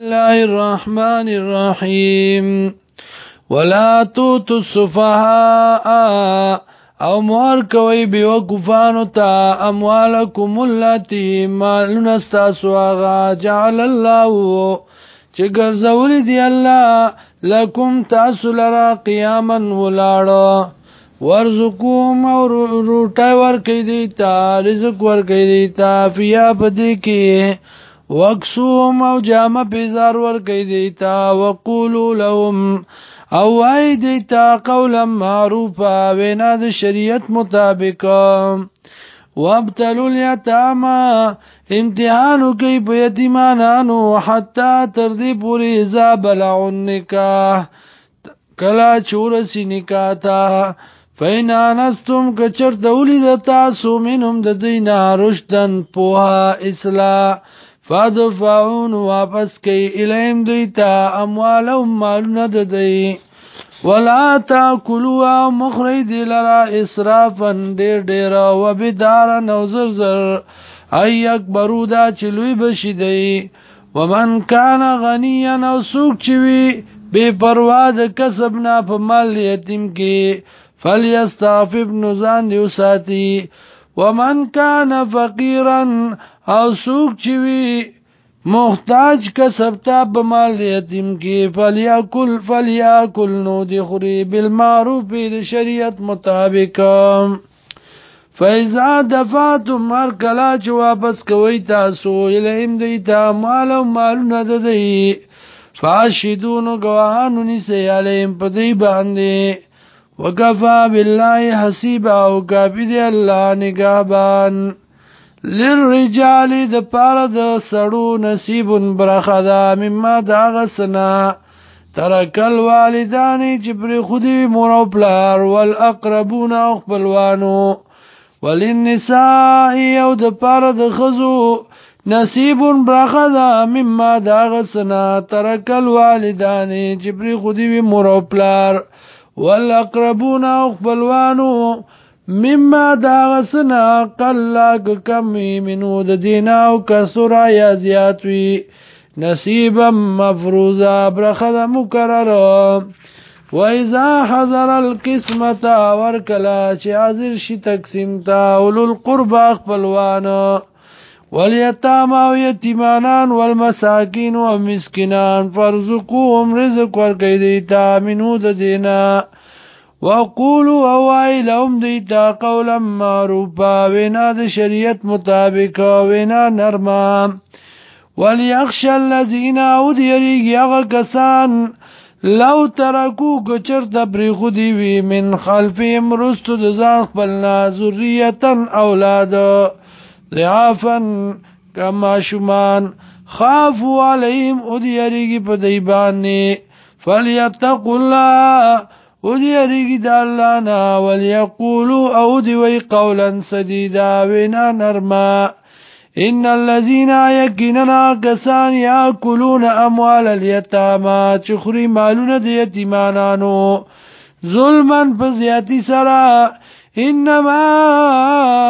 الله الرحمن الرحیم ولا توتوا السفهاء او مور کوي بیو کفانو تا اموالکم اللتی مالنا استاسو آغا جعل الله چې ګرځولې دی الله لکم تاسو لرا قیاما ولاړو ورزقوم او روټای ورکې دی تا رزق ورکې دی تا فیا پدې کې وقسوم او جامه پیزار ور کوي دیتا وقولو لهم او وای دیتا قولا معروفا وینا د شریعت مطابق وابتلوا اليتامى امتحانو کوي په یتیمانانو حتا تر دې پوري اذا بلعوا النکاح کلا چورسی نکاح تا فین آنستم کچر دولی د تاسو منهم د دینا رشدن پوها اصلاح فادفعون واپس کوي الیم دیتا اموالهم مالونه ددی ولا تاكلوا مخرج لرا اسرافا ډیر ډیر او بدار نوزر زر ای اکبرو دا چلوی بشی دی ومن کان غنیا او سوک چوی بے پروا د کسب نه په مال یتیم کې فلیستعفف نزان دیو ساتی ومن کان فقیرا او سوق چې وی محتاج کسب تا په مال یتیم کې فلیاکل فلیاکل نو دی خوري بالمعروف د شریعت مطابق فإذا دفعتم هر کلا چې واپس کوي تاسو الهم دی تا مال او مالونه د دی فاشدون گواهانو نیسی علیم پدی باندی وکفا بالله حسیبا او کافی دی اللہ نگابان للرجال د پاره د سړو نصیب برخه ده مما داغه سنا ترکل والدان چې پر خودي مور او پلار والاقربون او خپلوانو وللنساء او د پاره د خزو نصیب برخه ده مما داغه سنا ترکل والدان چې پر خودي مور او پلار والاقربون او خپلوانو مما دا غسنا قلا کمی منو د دینا او کسرا یا زیات وی نصیبا مفروزا برخد مکرر و اذا حضر القسمت ورکلا چې حاضر شي تقسیم تا اولل قربا خپلوان والیتام او یتیمانان والمساکین او مسکینان فرزقوهم رزق ورکې دی تا منو د دینه وقولو اوائی لهم دیتا قولا معروفا وینا د شریعت مطابق وینا نرما وليخش الذين اوديريږي هغه کسان لو ترکو کچر د بریخو دی وی من خلفهم رستو د ځان خپل نازریتن اولاد ضعفن کما شمان خافوا عليهم اوديريږي په دی باندې فليتقوا الله او دی اریگی دا اللہ نا ولیقولو او دی وی قولا سدیدا وینا نرما ان الذين يكننا كسان ياكلون اموال اليتامى تخري مالونه د یتیمانانو ظلما فزياتي سرا انما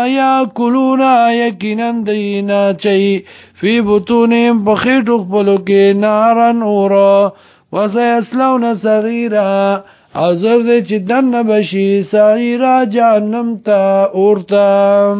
ياكلون يكنا دينا چي في بطونهم بخيط خپلو کې نارن اور وسيسلون صغيرا حاضر دې چې دنه بشي سعیرا جهنم ته اورتم